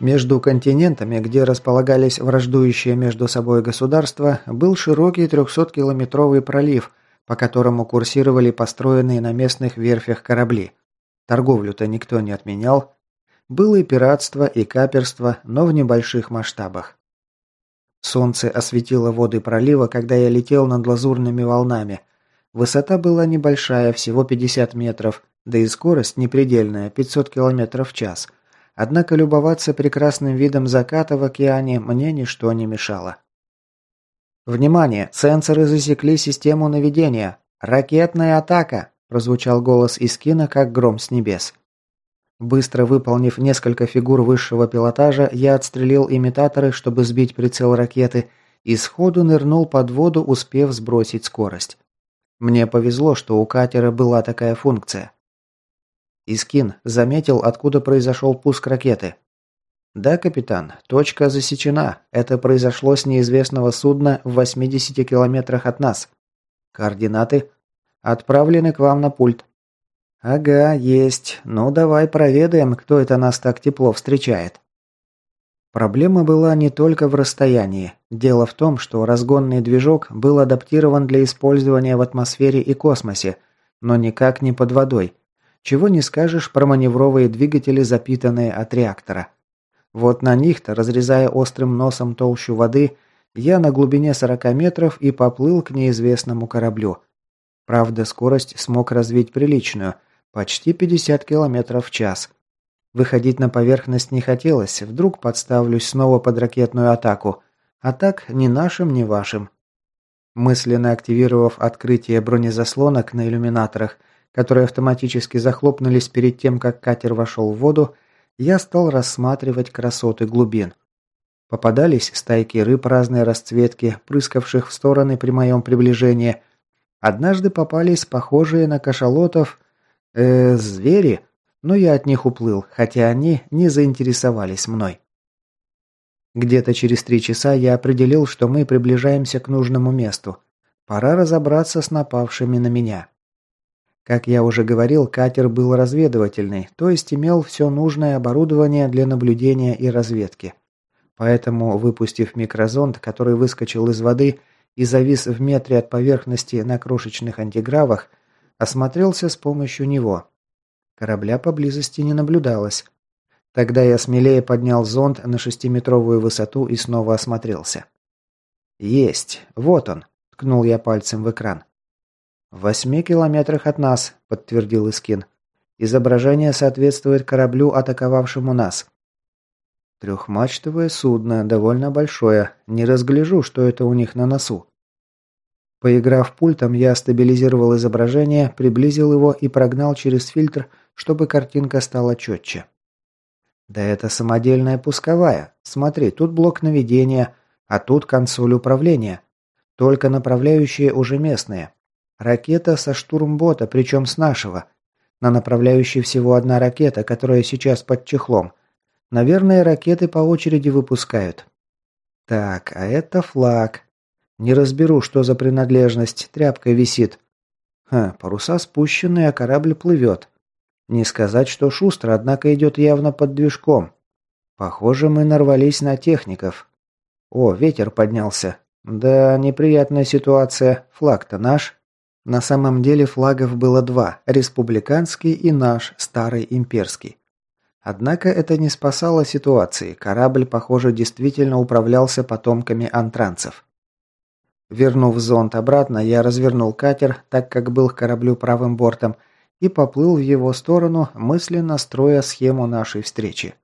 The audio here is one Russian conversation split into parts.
Между континентами, где располагались враждующие между собой государства, был широкий 300-километровый пролив, по которому курсировали построенные на местных верфях корабли. Торговлю-то никто не отменял. Было и пиратство, и каперство, но в небольших масштабах. Солнце осветило воды пролива, когда я летел над лазурными волнами. Высота была небольшая, всего 50 метров, да и скорость непредельная, 500 километров в час – Однако любоваться прекрасным видом заката в океане мне ничто не мешало. «Внимание! Сенсоры засекли систему наведения! Ракетная атака!» – прозвучал голос из кино, как гром с небес. Быстро выполнив несколько фигур высшего пилотажа, я отстрелил имитаторы, чтобы сбить прицел ракеты, и сходу нырнул под воду, успев сбросить скорость. Мне повезло, что у катера была такая функция. Искин заметил, откуда произошел пуск ракеты. «Да, капитан, точка засечена. Это произошло с неизвестного судна в 80 километрах от нас. Координаты отправлены к вам на пульт». «Ага, есть. Ну, давай проведаем, кто это нас так тепло встречает». Проблема была не только в расстоянии. Дело в том, что разгонный движок был адаптирован для использования в атмосфере и космосе, но никак не под водой. Чего не скажешь про маневровые двигатели, запитанные от реактора. Вот на них-то, разрезая острым носом толщу воды, я на глубине 40 метров и поплыл к неизвестному кораблю. Правда, скорость смог развить приличную, почти 50 километров в час. Выходить на поверхность не хотелось, вдруг подставлюсь снова под ракетную атаку. А так, ни нашим, ни вашим. Мысленно активировав открытие бронезаслонок на иллюминаторах, которые автоматически захлопнулись перед тем, как катер вошел в воду, я стал рассматривать красоты глубин. Попадались стайки рыб разной расцветки, прыскавших в стороны при моем приближении. Однажды попались похожие на кашалотов... Э, звери, но я от них уплыл, хотя они не заинтересовались мной. Где-то через три часа я определил, что мы приближаемся к нужному месту. Пора разобраться с напавшими на меня. Как я уже говорил, катер был разведывательный, то есть имел все нужное оборудование для наблюдения и разведки. Поэтому, выпустив микрозонд, который выскочил из воды и завис в метре от поверхности на крошечных антигравах, осмотрелся с помощью него. Корабля поблизости не наблюдалось. Тогда я смелее поднял зонд на шестиметровую высоту и снова осмотрелся. «Есть! Вот он!» – ткнул я пальцем в экран. «В восьми километрах от нас», – подтвердил Искин. «Изображение соответствует кораблю, атаковавшему нас». «Трехмачтовое судно, довольно большое. Не разгляжу, что это у них на носу». Поиграв пультом, я стабилизировал изображение, приблизил его и прогнал через фильтр, чтобы картинка стала четче. «Да это самодельная пусковая. Смотри, тут блок наведения, а тут консоль управления. Только направляющие уже местные. Ракета со штурмбота, причем с нашего. На направляющей всего одна ракета, которая сейчас под чехлом. Наверное, ракеты по очереди выпускают. Так, а это флаг. Не разберу, что за принадлежность. Тряпка висит. Ха, паруса спущены, а корабль плывет. Не сказать, что шустро, однако идет явно под движком. Похоже, мы нарвались на техников. О, ветер поднялся. Да, неприятная ситуация. Флаг-то наш. На самом деле флагов было два – республиканский и наш, старый имперский. Однако это не спасало ситуации, корабль, похоже, действительно управлялся потомками антранцев. Вернув зонт обратно, я развернул катер, так как был к кораблю правым бортом, и поплыл в его сторону, мысленно строя схему нашей встречи.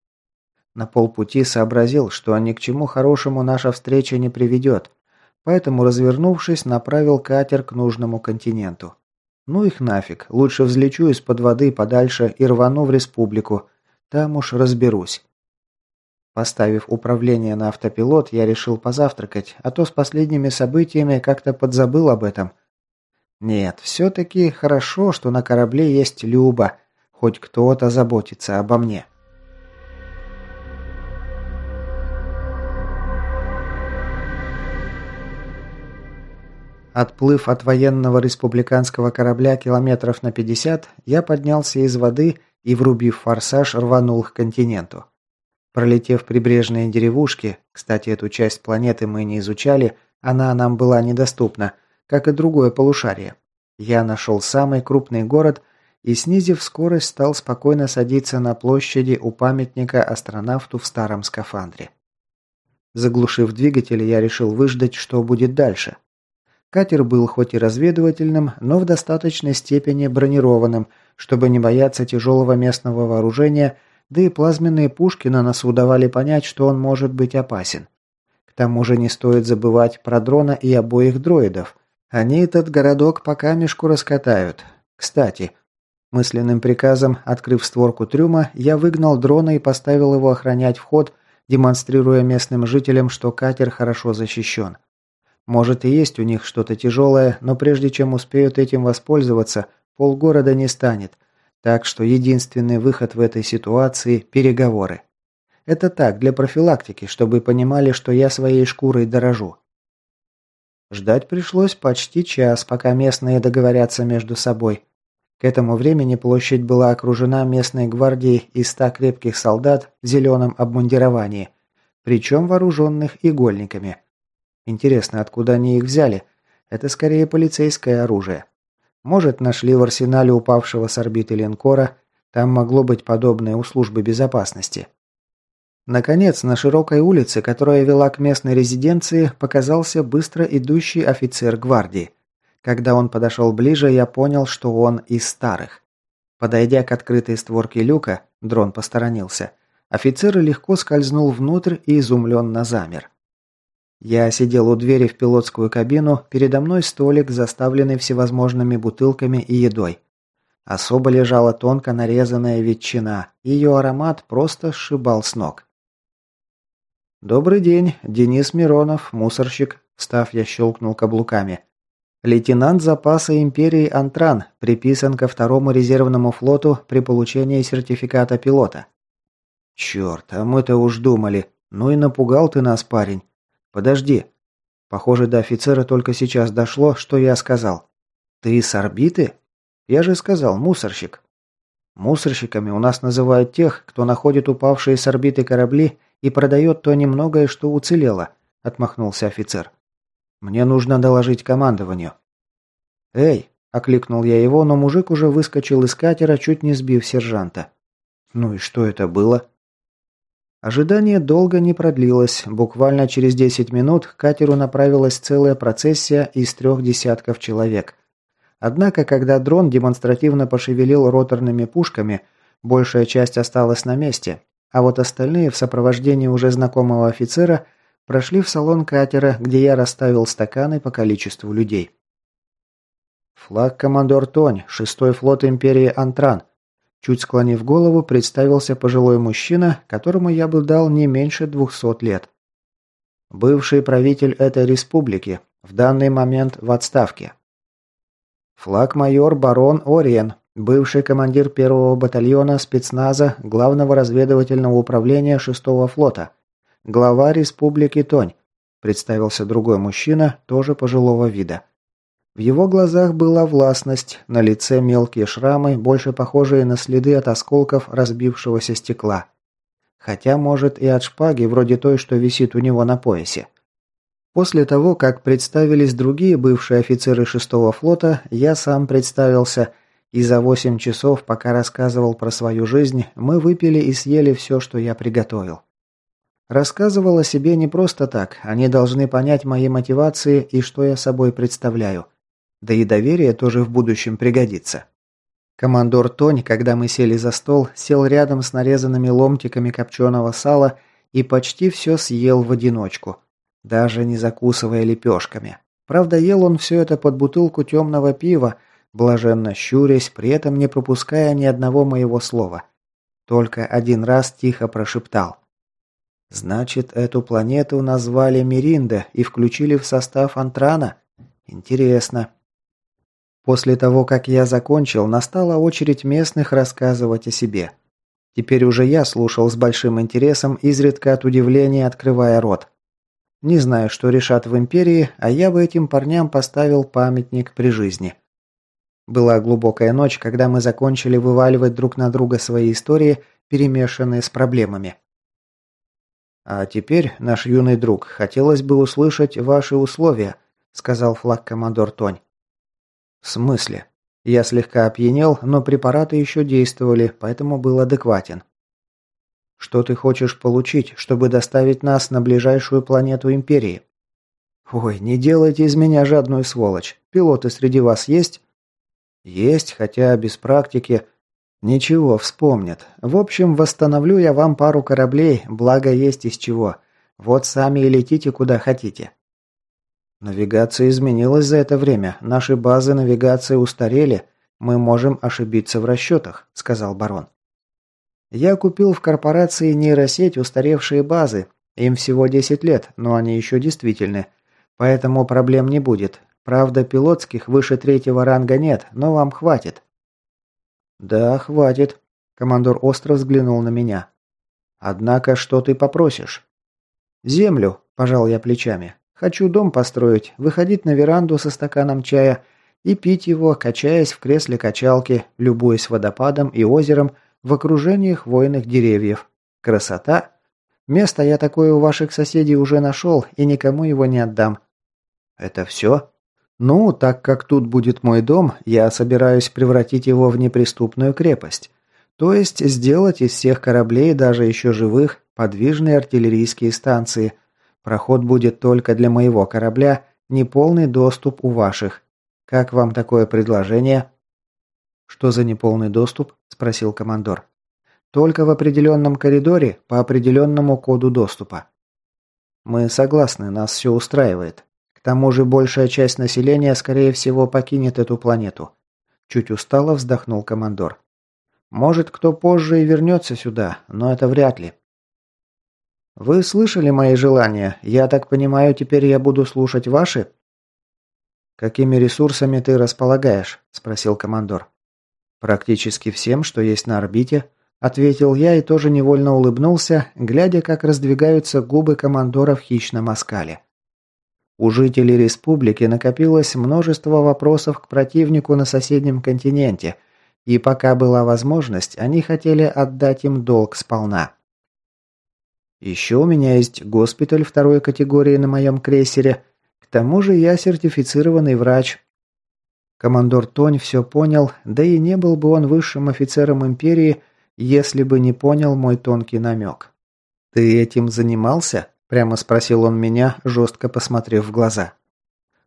На полпути сообразил, что ни к чему хорошему наша встреча не приведет, Поэтому, развернувшись, направил катер к нужному континенту. Ну их нафиг, лучше взлечу из-под воды подальше и рвану в республику. Там уж разберусь. Поставив управление на автопилот, я решил позавтракать, а то с последними событиями как-то подзабыл об этом. Нет, все-таки хорошо, что на корабле есть Люба, хоть кто-то заботится обо мне. Отплыв от военного республиканского корабля километров на 50, я поднялся из воды и, врубив форсаж, рванул к континенту. Пролетев прибрежные деревушки, кстати, эту часть планеты мы не изучали, она нам была недоступна, как и другое полушарие, я нашел самый крупный город и, снизив скорость, стал спокойно садиться на площади у памятника астронавту в старом скафандре. Заглушив двигатель, я решил выждать, что будет дальше. Катер был хоть и разведывательным, но в достаточной степени бронированным, чтобы не бояться тяжелого местного вооружения, да и плазменные пушки на носу давали понять, что он может быть опасен. К тому же не стоит забывать про дрона и обоих дроидов. Они этот городок по камешку раскатают. Кстати, мысленным приказом, открыв створку трюма, я выгнал дрона и поставил его охранять вход – демонстрируя местным жителям, что катер хорошо защищен. Может и есть у них что-то тяжелое, но прежде чем успеют этим воспользоваться, полгорода не станет. Так что единственный выход в этой ситуации – переговоры. Это так, для профилактики, чтобы понимали, что я своей шкурой дорожу. Ждать пришлось почти час, пока местные договорятся между собой. К этому времени площадь была окружена местной гвардией из ста крепких солдат в зеленом обмундировании, причем вооруженных игольниками. Интересно, откуда они их взяли? Это скорее полицейское оружие. Может, нашли в арсенале упавшего с орбиты линкора, там могло быть подобное у службы безопасности. Наконец, на широкой улице, которая вела к местной резиденции, показался быстро идущий офицер гвардии – когда он подошел ближе, я понял, что он из старых. Подойдя к открытой створке люка, дрон посторонился. Офицер легко скользнул внутрь и изумленно замер. Я сидел у двери в пилотскую кабину, передо мной столик, заставленный всевозможными бутылками и едой. Особо лежала тонко нарезанная ветчина, ее аромат просто сшибал с ног. «Добрый день, Денис Миронов, мусорщик», – встав, я щелкнул каблуками. Лейтенант запаса империи Антран приписан ко второму резервному флоту при получении сертификата пилота. Черт, а мы-то уж думали. Ну и напугал ты нас, парень. Подожди. Похоже, до офицера только сейчас дошло, что я сказал. Ты с орбиты? Я же сказал, мусорщик. Мусорщиками у нас называют тех, кто находит упавшие с орбиты корабли и продает то немногое, что уцелело, отмахнулся офицер. Мне нужно доложить командованию». «Эй!» – окликнул я его, но мужик уже выскочил из катера, чуть не сбив сержанта. «Ну и что это было?» Ожидание долго не продлилось. Буквально через 10 минут к катеру направилась целая процессия из трех десятков человек. Однако, когда дрон демонстративно пошевелил роторными пушками, большая часть осталась на месте, а вот остальные в сопровождении уже знакомого офицера Прошли в салон катера, где я расставил стаканы по количеству людей. Флаг командор Тонь, шестой флот империи Антран. Чуть склонив голову, представился пожилой мужчина, которому я бы дал не меньше двухсот лет. Бывший правитель этой республики, в данный момент в отставке. Флаг-майор барон Ориен, бывший командир первого батальона спецназа главного разведывательного управления шестого флота – «Глава республики Тонь», – представился другой мужчина, тоже пожилого вида. В его глазах была властность, на лице мелкие шрамы, больше похожие на следы от осколков разбившегося стекла. Хотя, может, и от шпаги, вроде той, что висит у него на поясе. После того, как представились другие бывшие офицеры шестого флота, я сам представился, и за восемь часов, пока рассказывал про свою жизнь, мы выпили и съели все, что я приготовил. Рассказывал о себе не просто так, они должны понять мои мотивации и что я собой представляю. Да и доверие тоже в будущем пригодится. Командор Тонь, когда мы сели за стол, сел рядом с нарезанными ломтиками копченого сала и почти все съел в одиночку, даже не закусывая лепешками. Правда, ел он все это под бутылку темного пива, блаженно щурясь, при этом не пропуская ни одного моего слова. Только один раз тихо прошептал. Значит, эту планету назвали Миринда и включили в состав Антрана? Интересно. После того, как я закончил, настала очередь местных рассказывать о себе. Теперь уже я слушал с большим интересом, изредка от удивления открывая рот. Не знаю, что решат в Империи, а я бы этим парням поставил памятник при жизни. Была глубокая ночь, когда мы закончили вываливать друг на друга свои истории, перемешанные с проблемами. «А теперь, наш юный друг, хотелось бы услышать ваши условия», сказал флаг-командор Тонь. «В смысле?» Я слегка опьянел, но препараты еще действовали, поэтому был адекватен. «Что ты хочешь получить, чтобы доставить нас на ближайшую планету Империи?» «Ой, не делайте из меня жадную сволочь. Пилоты среди вас есть?» «Есть, хотя без практики. Ничего, вспомнят. В общем, восстановлю я вам пару кораблей, благо есть из чего. Вот сами и летите куда хотите». Навигация изменилась за это время. Наши базы навигации устарели. Мы можем ошибиться в расчетах», – сказал барон. «Я купил в корпорации нейросеть устаревшие базы. Им всего 10 лет, но они еще действительны. Поэтому проблем не будет. Правда, пилотских выше третьего ранга нет, но вам хватит». «Да, хватит», – командор остро взглянул на меня. «Однако, что ты попросишь?» «Землю», – пожал я плечами. Хочу дом построить, выходить на веранду со стаканом чая и пить его, качаясь в кресле качалки, любуясь водопадом и озером в окружении хвойных деревьев. Красота! Место я такое у ваших соседей уже нашел и никому его не отдам. Это все? Ну, так как тут будет мой дом, я собираюсь превратить его в неприступную крепость. То есть сделать из всех кораблей, даже еще живых, подвижные артиллерийские станции – Проход будет только для моего корабля, неполный доступ у ваших. Как вам такое предложение?» «Что за неполный доступ?» – спросил командор. «Только в определенном коридоре по определенному коду доступа». «Мы согласны, нас все устраивает. К тому же большая часть населения, скорее всего, покинет эту планету». Чуть устало вздохнул командор. «Может, кто позже и вернется сюда, но это вряд ли. «Вы слышали мои желания? Я так понимаю, теперь я буду слушать ваши?» «Какими ресурсами ты располагаешь?» – спросил командор. «Практически всем, что есть на орбите», – ответил я и тоже невольно улыбнулся, глядя, как раздвигаются губы командора в хищном оскале. У жителей республики накопилось множество вопросов к противнику на соседнем континенте, и пока была возможность, они хотели отдать им долг сполна. Еще у меня есть госпиталь второй категории на моем крейсере. К тому же я сертифицированный врач. Командор Тонь все понял, да и не был бы он высшим офицером империи, если бы не понял мой тонкий намек. «Ты этим занимался?» – прямо спросил он меня, жестко посмотрев в глаза.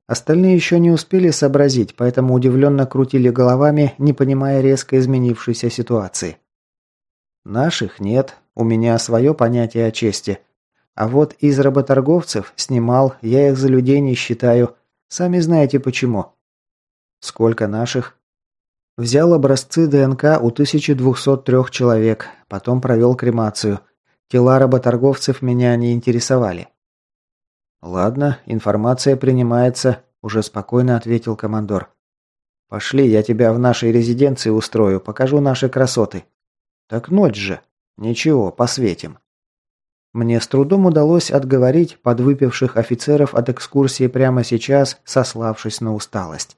Остальные еще не успели сообразить, поэтому удивленно крутили головами, не понимая резко изменившейся ситуации. «Наших нет, у меня свое понятие о чести. А вот из работорговцев снимал, я их за людей не считаю. Сами знаете почему. Сколько наших? Взял образцы ДНК у 1203 человек, потом провел кремацию. Тела работорговцев меня не интересовали. «Ладно, информация принимается», – уже спокойно ответил командор. «Пошли, я тебя в нашей резиденции устрою, покажу наши красоты». «Так ночь же». «Ничего, посветим». Мне с трудом удалось отговорить подвыпивших офицеров от экскурсии прямо сейчас, сославшись на усталость.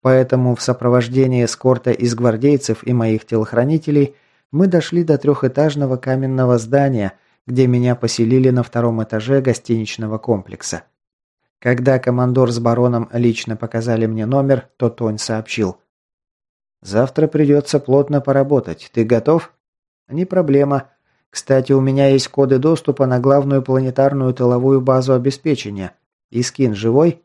Поэтому в сопровождении эскорта из гвардейцев и моих телохранителей мы дошли до трехэтажного каменного здания, где меня поселили на втором этаже гостиничного комплекса. Когда командор с бароном лично показали мне номер, то Тонь сообщил. «Завтра придется плотно поработать. Ты готов?» Не проблема. Кстати, у меня есть коды доступа на главную планетарную тыловую базу обеспечения. Искин живой?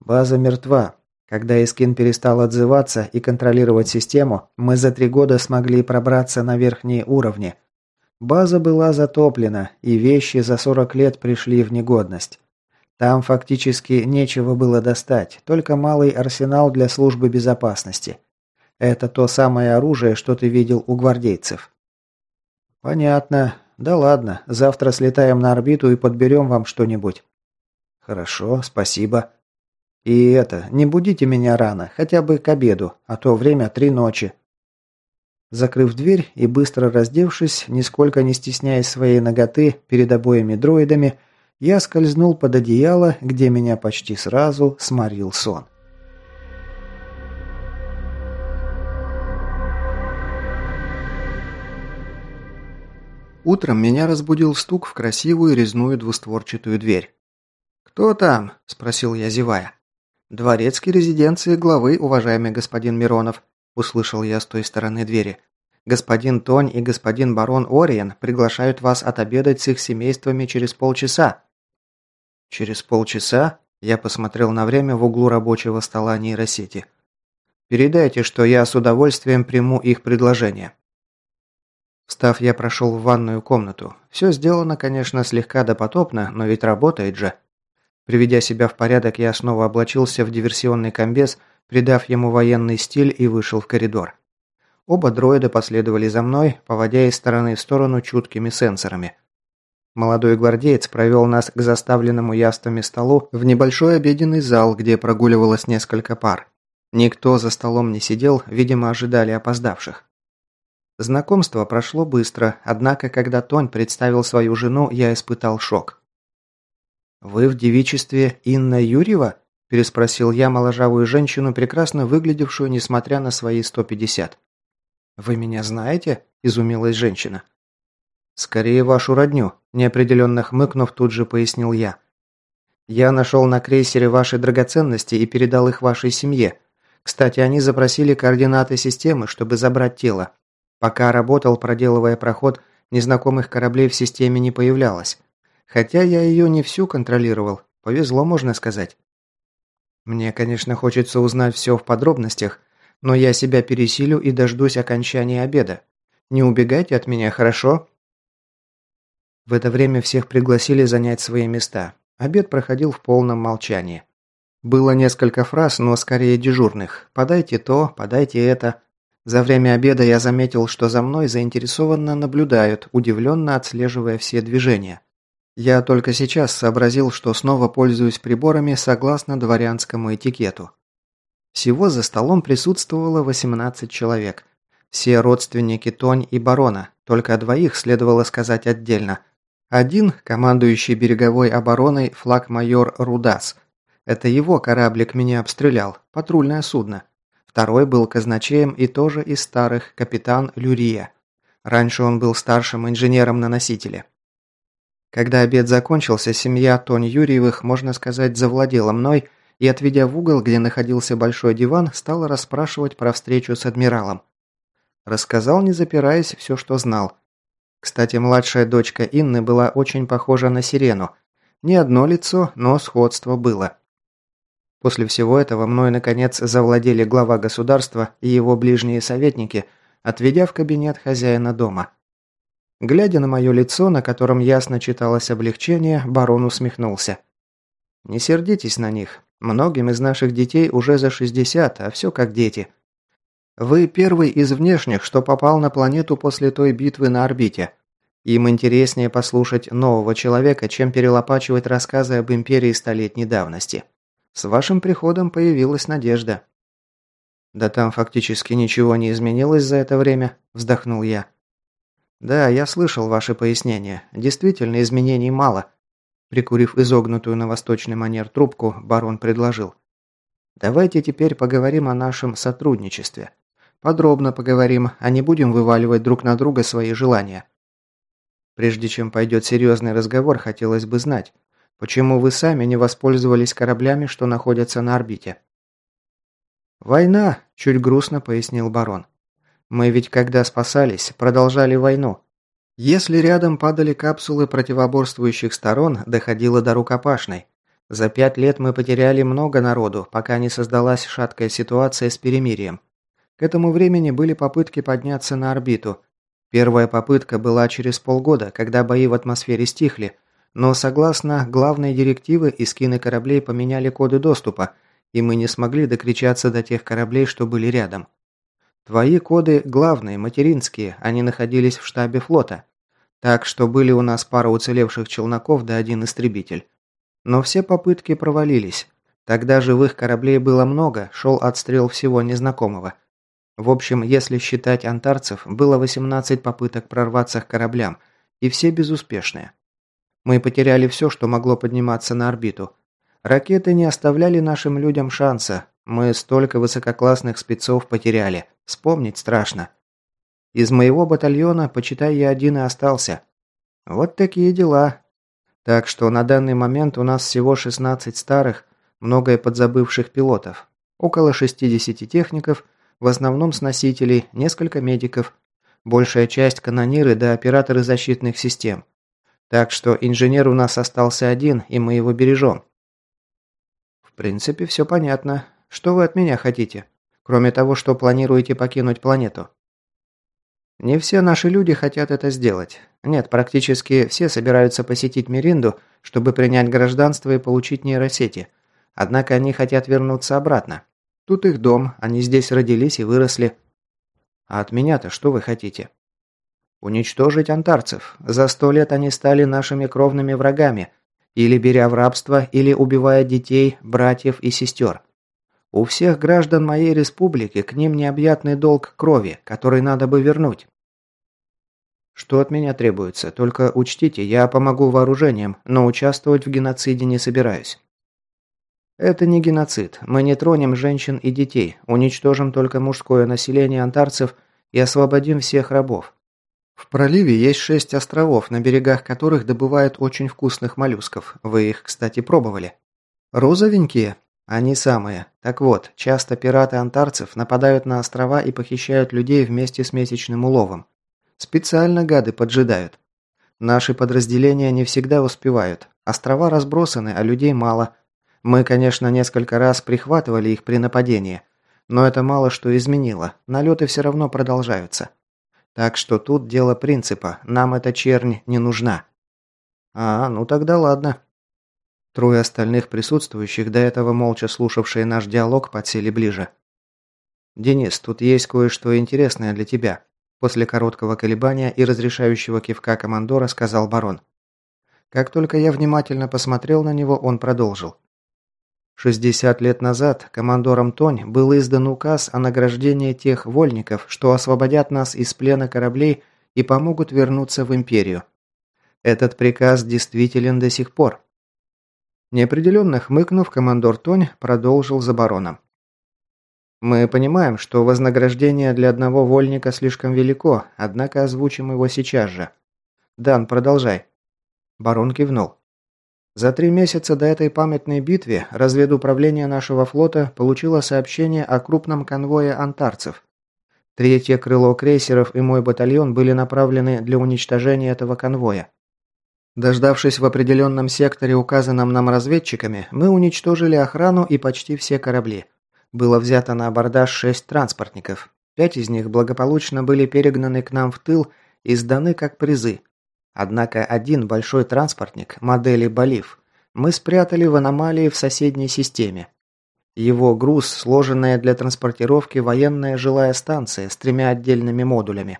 База мертва. Когда Искин перестал отзываться и контролировать систему, мы за три года смогли пробраться на верхние уровни. База была затоплена, и вещи за 40 лет пришли в негодность. Там фактически нечего было достать, только малый арсенал для службы безопасности. Это то самое оружие, что ты видел у гвардейцев. «Понятно. Да ладно, завтра слетаем на орбиту и подберем вам что-нибудь». «Хорошо, спасибо». «И это, не будите меня рано, хотя бы к обеду, а то время три ночи». Закрыв дверь и быстро раздевшись, нисколько не стесняясь своей ноготы перед обоими дроидами, я скользнул под одеяло, где меня почти сразу сморил сон. Утром меня разбудил стук в красивую резную двустворчатую дверь. «Кто там?» – спросил я, зевая. «Дворецкий резиденции главы, уважаемый господин Миронов», – услышал я с той стороны двери. «Господин Тонь и господин барон Ориен приглашают вас отобедать с их семействами через полчаса». «Через полчаса?» – я посмотрел на время в углу рабочего стола нейросети. «Передайте, что я с удовольствием приму их предложение». Встав, я прошел в ванную комнату. Все сделано, конечно, слегка допотопно, но ведь работает же. Приведя себя в порядок, я снова облачился в диверсионный комбез, придав ему военный стиль и вышел в коридор. Оба дроида последовали за мной, поводя из стороны в сторону чуткими сенсорами. Молодой гвардеец провел нас к заставленному яствами столу в небольшой обеденный зал, где прогуливалось несколько пар. Никто за столом не сидел, видимо, ожидали опоздавших. Знакомство прошло быстро, однако, когда Тонь представил свою жену, я испытал шок. «Вы в девичестве Инна Юрьева?» – переспросил я моложавую женщину, прекрасно выглядевшую, несмотря на свои 150. «Вы меня знаете?» – изумилась женщина. «Скорее вашу родню», – неопределенно хмыкнув, тут же пояснил я. «Я нашел на крейсере ваши драгоценности и передал их вашей семье. Кстати, они запросили координаты системы, чтобы забрать тело. Пока работал, проделывая проход, незнакомых кораблей в системе не появлялось. Хотя я ее не всю контролировал. Повезло, можно сказать. Мне, конечно, хочется узнать все в подробностях, но я себя пересилю и дождусь окончания обеда. Не убегайте от меня, хорошо?» В это время всех пригласили занять свои места. Обед проходил в полном молчании. Было несколько фраз, но скорее дежурных. «Подайте то, подайте это». За время обеда я заметил, что за мной заинтересованно наблюдают, удивленно отслеживая все движения. Я только сейчас сообразил, что снова пользуюсь приборами согласно дворянскому этикету. Всего за столом присутствовало 18 человек. Все родственники Тонь и Барона, только о двоих следовало сказать отдельно. Один, командующий береговой обороной, флаг-майор Рудас. Это его кораблик меня обстрелял, патрульное судно. Второй был казначеем и тоже из старых, капитан Люрия. Раньше он был старшим инженером на носителе. Когда обед закончился, семья Тони Юрьевых, можно сказать, завладела мной и, отведя в угол, где находился большой диван, стала расспрашивать про встречу с адмиралом. Рассказал, не запираясь, все, что знал. Кстати, младшая дочка Инны была очень похожа на Сирену. Не одно лицо, но сходство было. После всего этого мной, наконец, завладели глава государства и его ближние советники, отведя в кабинет хозяина дома. Глядя на мое лицо, на котором ясно читалось облегчение, барон усмехнулся. «Не сердитесь на них. Многим из наших детей уже за 60, а все как дети. Вы первый из внешних, что попал на планету после той битвы на орбите. Им интереснее послушать нового человека, чем перелопачивать рассказы об империи столетней давности». С вашим приходом появилась надежда». «Да там фактически ничего не изменилось за это время», – вздохнул я. «Да, я слышал ваши пояснения. Действительно, изменений мало». Прикурив изогнутую на восточный манер трубку, барон предложил. «Давайте теперь поговорим о нашем сотрудничестве. Подробно поговорим, а не будем вываливать друг на друга свои желания. Прежде чем пойдет серьезный разговор, хотелось бы знать, Почему вы сами не воспользовались кораблями, что находятся на орбите?» «Война», – чуть грустно пояснил барон. «Мы ведь когда спасались, продолжали войну. Если рядом падали капсулы противоборствующих сторон, доходило до рукопашной. За пять лет мы потеряли много народу, пока не создалась шаткая ситуация с перемирием. К этому времени были попытки подняться на орбиту. Первая попытка была через полгода, когда бои в атмосфере стихли, но согласно главной директивы, искины кораблей поменяли коды доступа, и мы не смогли докричаться до тех кораблей, что были рядом. Твои коды главные, материнские, они находились в штабе флота. Так что были у нас пара уцелевших челноков да один истребитель. Но все попытки провалились. Тогда живых кораблей было много, шел отстрел всего незнакомого. В общем, если считать антарцев, было 18 попыток прорваться к кораблям, и все безуспешные. Мы потеряли все, что могло подниматься на орбиту. Ракеты не оставляли нашим людям шанса. Мы столько высококлассных спецов потеряли. Вспомнить страшно. Из моего батальона, почитай, я один и остался. Вот такие дела. Так что на данный момент у нас всего 16 старых, многое подзабывших пилотов, около 60 техников, в основном с носителей, несколько медиков, большая часть канониры да операторы защитных систем. Так что инженер у нас остался один, и мы его бережем. В принципе, все понятно. Что вы от меня хотите? Кроме того, что планируете покинуть планету. Не все наши люди хотят это сделать. Нет, практически все собираются посетить Миринду, чтобы принять гражданство и получить нейросети. Однако они хотят вернуться обратно. Тут их дом, они здесь родились и выросли. А от меня-то что вы хотите? Уничтожить антарцев. За сто лет они стали нашими кровными врагами, или беря в рабство, или убивая детей, братьев и сестер. У всех граждан моей республики к ним необъятный долг крови, который надо бы вернуть. Что от меня требуется? Только учтите, я помогу вооружением, но участвовать в геноциде не собираюсь. Это не геноцид. Мы не тронем женщин и детей, уничтожим только мужское население антарцев и освободим всех рабов. В проливе есть шесть островов, на берегах которых добывают очень вкусных моллюсков. Вы их, кстати, пробовали. Розовенькие? Они самые. Так вот, часто пираты антарцев нападают на острова и похищают людей вместе с месячным уловом. Специально гады поджидают. Наши подразделения не всегда успевают. Острова разбросаны, а людей мало. Мы, конечно, несколько раз прихватывали их при нападении. Но это мало что изменило. Налеты все равно продолжаются. Так что тут дело принципа. Нам эта чернь не нужна. А, ну тогда ладно. Трое остальных присутствующих, до этого молча слушавшие наш диалог, подсели ближе. «Денис, тут есть кое-что интересное для тебя», после короткого колебания и разрешающего кивка командора сказал барон. Как только я внимательно посмотрел на него, он продолжил. 60 лет назад командором Тонь был издан указ о награждении тех вольников, что освободят нас из плена кораблей и помогут вернуться в империю. Этот приказ действителен до сих пор. Неопределенно хмыкнув, командор Тонь продолжил за бароном. «Мы понимаем, что вознаграждение для одного вольника слишком велико, однако озвучим его сейчас же. Дан, продолжай». Барон кивнул. За три месяца до этой памятной битвы разведуправление нашего флота получило сообщение о крупном конвое антарцев. Третье крыло крейсеров и мой батальон были направлены для уничтожения этого конвоя. Дождавшись в определенном секторе, указанном нам разведчиками, мы уничтожили охрану и почти все корабли. Было взято на абордаж шесть транспортников. Пять из них благополучно были перегнаны к нам в тыл и сданы как призы – Однако один большой транспортник модели «Болив» мы спрятали в аномалии в соседней системе. Его груз – сложенная для транспортировки военная жилая станция с тремя отдельными модулями.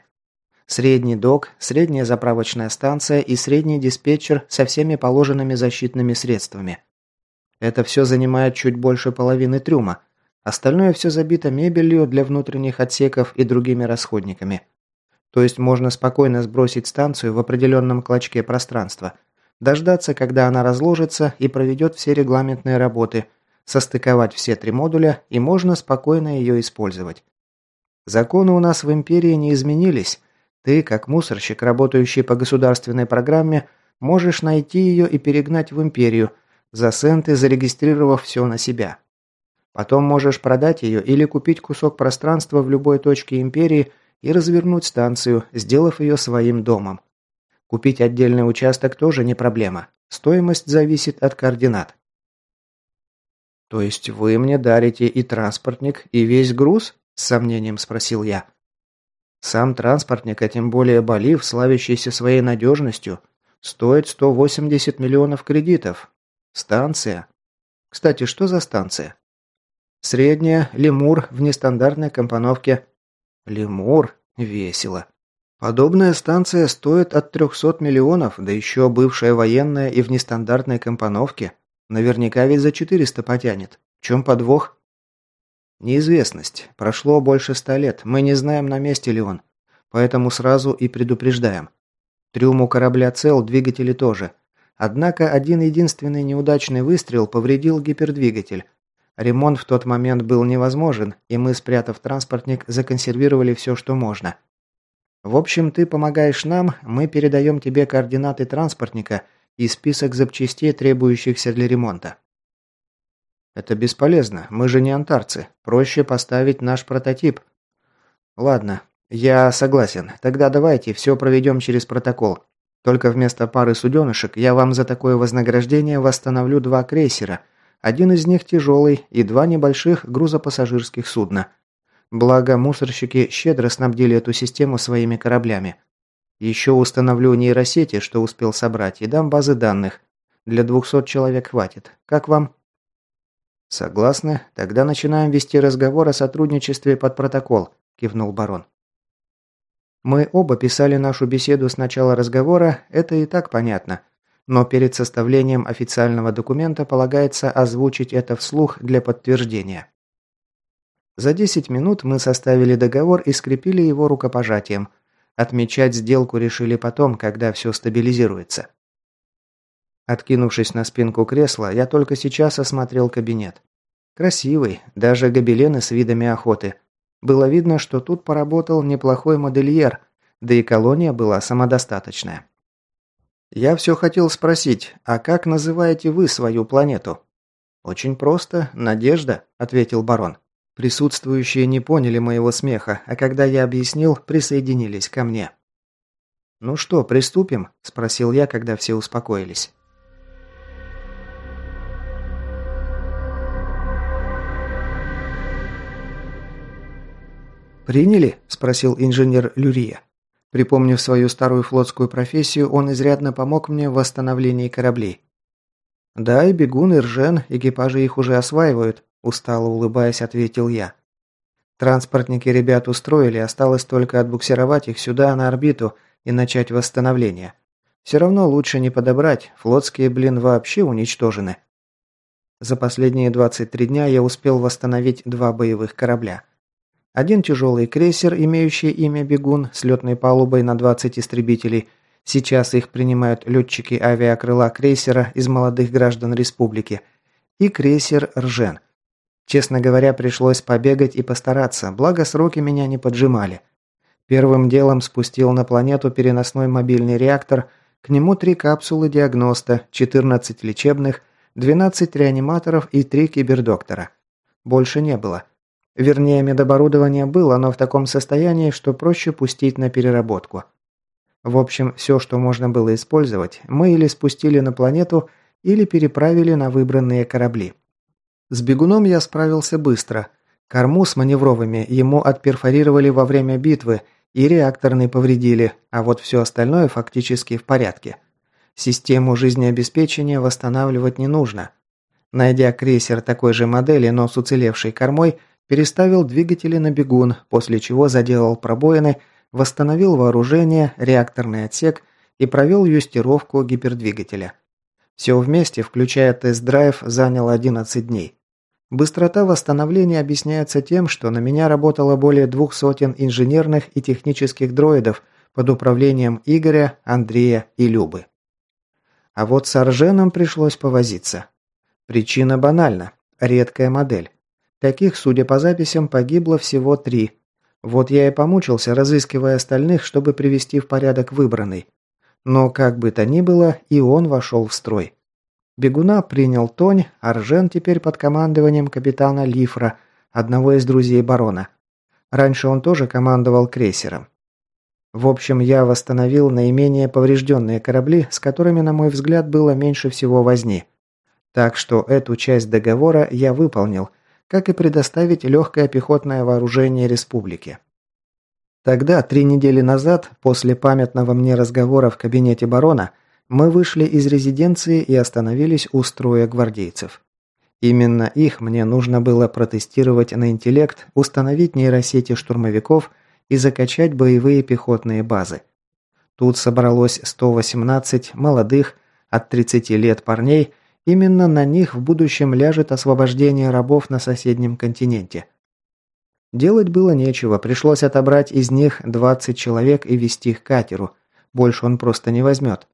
Средний док, средняя заправочная станция и средний диспетчер со всеми положенными защитными средствами. Это все занимает чуть больше половины трюма. Остальное все забито мебелью для внутренних отсеков и другими расходниками – то есть можно спокойно сбросить станцию в определенном клочке пространства, дождаться, когда она разложится и проведет все регламентные работы, состыковать все три модуля и можно спокойно ее использовать. Законы у нас в Империи не изменились. Ты, как мусорщик, работающий по государственной программе, можешь найти ее и перегнать в Империю, за центы зарегистрировав все на себя. Потом можешь продать ее или купить кусок пространства в любой точке Империи – и развернуть станцию, сделав ее своим домом. Купить отдельный участок тоже не проблема. Стоимость зависит от координат. «То есть вы мне дарите и транспортник, и весь груз?» – с сомнением спросил я. «Сам транспортник, а тем более Болив, славящийся своей надежностью, стоит 180 миллионов кредитов. Станция. Кстати, что за станция?» «Средняя, лемур в нестандартной компоновке. Лемур? Весело. Подобная станция стоит от 300 миллионов, да еще бывшая военная и в нестандартной компоновке. Наверняка ведь за 400 потянет. В чем подвох? Неизвестность. Прошло больше ста лет. Мы не знаем, на месте ли он. Поэтому сразу и предупреждаем. Трюм у корабля цел, двигатели тоже. Однако один единственный неудачный выстрел повредил гипердвигатель, Ремонт в тот момент был невозможен, и мы, спрятав транспортник, законсервировали все, что можно. В общем, ты помогаешь нам, мы передаем тебе координаты транспортника и список запчастей, требующихся для ремонта. Это бесполезно, мы же не антарцы. Проще поставить наш прототип. Ладно, я согласен. Тогда давайте все проведем через протокол. Только вместо пары суденышек я вам за такое вознаграждение восстановлю два крейсера. Один из них тяжелый и два небольших грузопассажирских судна. Благо, мусорщики щедро снабдили эту систему своими кораблями. Еще установлю нейросети, что успел собрать, и дам базы данных. Для 200 человек хватит. Как вам? Согласны. Тогда начинаем вести разговор о сотрудничестве под протокол, кивнул барон. Мы оба писали нашу беседу с начала разговора, это и так понятно. Но перед составлением официального документа полагается озвучить это вслух для подтверждения. За 10 минут мы составили договор и скрепили его рукопожатием. Отмечать сделку решили потом, когда все стабилизируется. Откинувшись на спинку кресла, я только сейчас осмотрел кабинет. Красивый, даже гобелены с видами охоты. Было видно, что тут поработал неплохой модельер, да и колония была самодостаточная. Я все хотел спросить, а как называете вы свою планету? Очень просто, Надежда, ответил барон. Присутствующие не поняли моего смеха, а когда я объяснил, присоединились ко мне. «Ну что, приступим?» – спросил я, когда все успокоились. «Приняли?» – спросил инженер Люрия. Припомнив свою старую флотскую профессию, он изрядно помог мне в восстановлении кораблей. «Да, и Бегун, и Ржен, экипажи их уже осваивают», – устало улыбаясь, ответил я. «Транспортники ребят устроили, осталось только отбуксировать их сюда, на орбиту, и начать восстановление. Все равно лучше не подобрать, флотские, блин, вообще уничтожены». За последние 23 дня я успел восстановить два боевых корабля – один тяжелый крейсер, имеющий имя «Бегун», с летной палубой на 20 истребителей. Сейчас их принимают летчики авиакрыла крейсера из молодых граждан республики. И крейсер «Ржен». Честно говоря, пришлось побегать и постараться, благо сроки меня не поджимали. Первым делом спустил на планету переносной мобильный реактор, к нему три капсулы диагноста, 14 лечебных, 12 реаниматоров и три кибердоктора. Больше не было. Вернее, медоборудование было, но в таком состоянии, что проще пустить на переработку. В общем, все, что можно было использовать, мы или спустили на планету, или переправили на выбранные корабли. С бегуном я справился быстро. Корму с маневровыми ему отперфорировали во время битвы и реакторный повредили, а вот все остальное фактически в порядке. Систему жизнеобеспечения восстанавливать не нужно. Найдя крейсер такой же модели, но с уцелевшей кормой – переставил двигатели на бегун, после чего заделал пробоины, восстановил вооружение, реакторный отсек и провел юстировку гипердвигателя. Все вместе, включая тест-драйв, заняло 11 дней. Быстрота восстановления объясняется тем, что на меня работало более двух сотен инженерных и технических дроидов под управлением Игоря, Андрея и Любы. А вот с Арженом пришлось повозиться. Причина банальна. Редкая модель. Таких, судя по записям, погибло всего три. Вот я и помучился, разыскивая остальных, чтобы привести в порядок выбранный. Но как бы то ни было, и он вошел в строй. Бегуна принял Тонь, Аржен теперь под командованием капитана Лифра, одного из друзей барона. Раньше он тоже командовал крейсером. В общем, я восстановил наименее поврежденные корабли, с которыми, на мой взгляд, было меньше всего возни. Так что эту часть договора я выполнил – как и предоставить легкое пехотное вооружение республике. Тогда, три недели назад, после памятного мне разговора в кабинете барона, мы вышли из резиденции и остановились у строя гвардейцев. Именно их мне нужно было протестировать на интеллект, установить нейросети штурмовиков и закачать боевые пехотные базы. Тут собралось 118 молодых, от 30 лет парней Именно на них в будущем ляжет освобождение рабов на соседнем континенте. Делать было нечего, пришлось отобрать из них 20 человек и вести их к катеру. Больше он просто не возьмет.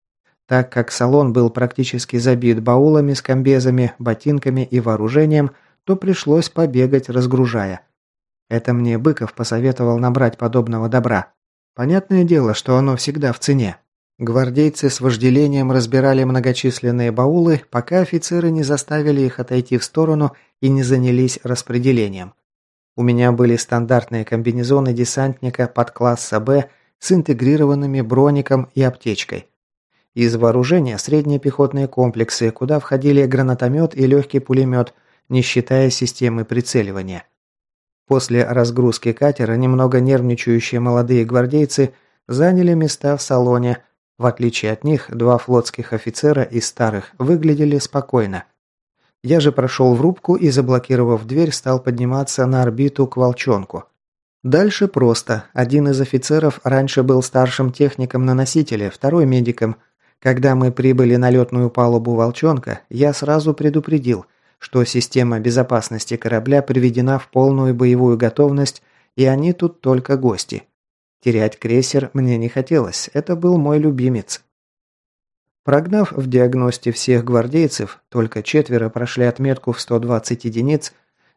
Так как салон был практически забит баулами с комбезами, ботинками и вооружением, то пришлось побегать, разгружая. Это мне Быков посоветовал набрать подобного добра. Понятное дело, что оно всегда в цене. Гвардейцы с вожделением разбирали многочисленные баулы, пока офицеры не заставили их отойти в сторону и не занялись распределением. У меня были стандартные комбинезоны десантника под класса «Б» с интегрированными броником и аптечкой. Из вооружения средние пехотные комплексы, куда входили гранатомет и легкий пулемет, не считая системы прицеливания. После разгрузки катера немного нервничающие молодые гвардейцы заняли места в салоне. В отличие от них, два флотских офицера из старых выглядели спокойно. Я же прошел в рубку и, заблокировав дверь, стал подниматься на орбиту к Волчонку. Дальше просто. Один из офицеров раньше был старшим техником на носителе, второй медиком – когда мы прибыли на летную палубу «Волчонка», я сразу предупредил, что система безопасности корабля приведена в полную боевую готовность, и они тут только гости. Терять крейсер мне не хотелось, это был мой любимец. Прогнав в диагности всех гвардейцев, только четверо прошли отметку в 120 единиц,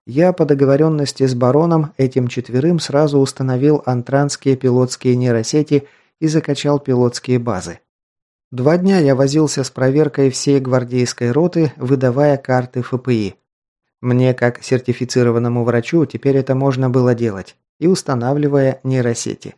я по договоренности с бароном этим четверым сразу установил антранские пилотские нейросети и закачал пилотские базы. Два дня я возился с проверкой всей гвардейской роты, выдавая карты ФПИ. Мне, как сертифицированному врачу, теперь это можно было делать, и устанавливая нейросети.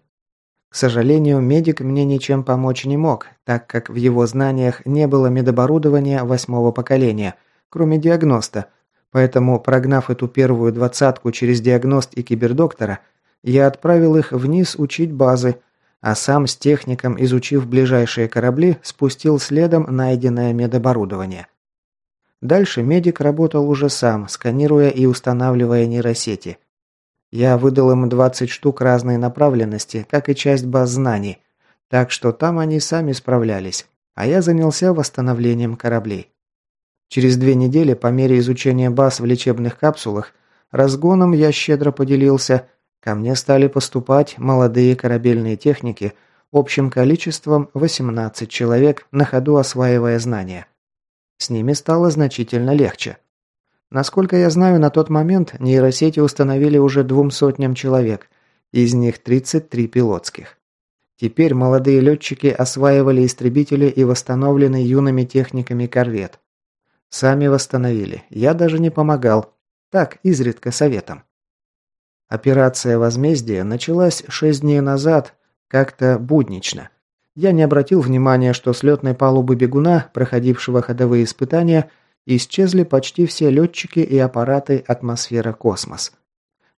К сожалению, медик мне ничем помочь не мог, так как в его знаниях не было медоборудования восьмого поколения, кроме диагноста, поэтому, прогнав эту первую двадцатку через диагност и кибердоктора, я отправил их вниз учить базы – а сам с техником, изучив ближайшие корабли, спустил следом найденное медоборудование. Дальше медик работал уже сам, сканируя и устанавливая нейросети. Я выдал им 20 штук разной направленности, как и часть баз знаний, так что там они сами справлялись, а я занялся восстановлением кораблей. Через две недели, по мере изучения баз в лечебных капсулах, разгоном я щедро поделился – Ко мне стали поступать молодые корабельные техники общим количеством 18 человек, на ходу осваивая знания. С ними стало значительно легче. Насколько я знаю, на тот момент нейросети установили уже двум сотням человек, из них 33 пилотских. Теперь молодые летчики осваивали истребители и восстановленный юными техниками корвет. Сами восстановили, я даже не помогал, так, изредка советом. Операция возмездия началась шесть дней назад, как-то буднично. Я не обратил внимания, что с летной палубы бегуна, проходившего ходовые испытания, исчезли почти все летчики и аппараты атмосфера-космос.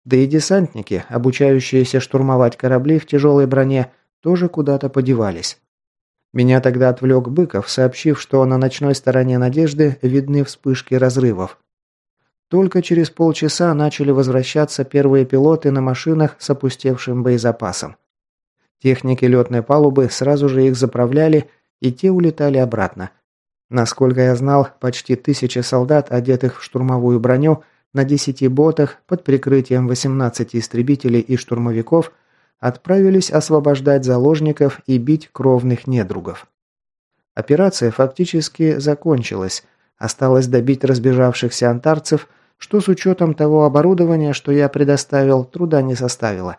Да и десантники, обучающиеся штурмовать корабли в тяжелой броне, тоже куда-то подевались. Меня тогда отвлек Быков, сообщив, что на ночной стороне Надежды видны вспышки разрывов. Только через полчаса начали возвращаться первые пилоты на машинах с опустевшим боезапасом. Техники летной палубы сразу же их заправляли, и те улетали обратно. Насколько я знал, почти тысяча солдат, одетых в штурмовую броню, на 10 ботах под прикрытием 18 истребителей и штурмовиков, отправились освобождать заложников и бить кровных недругов. Операция фактически закончилась, Осталось добить разбежавшихся антарцев, что с учетом того оборудования, что я предоставил, труда не составило.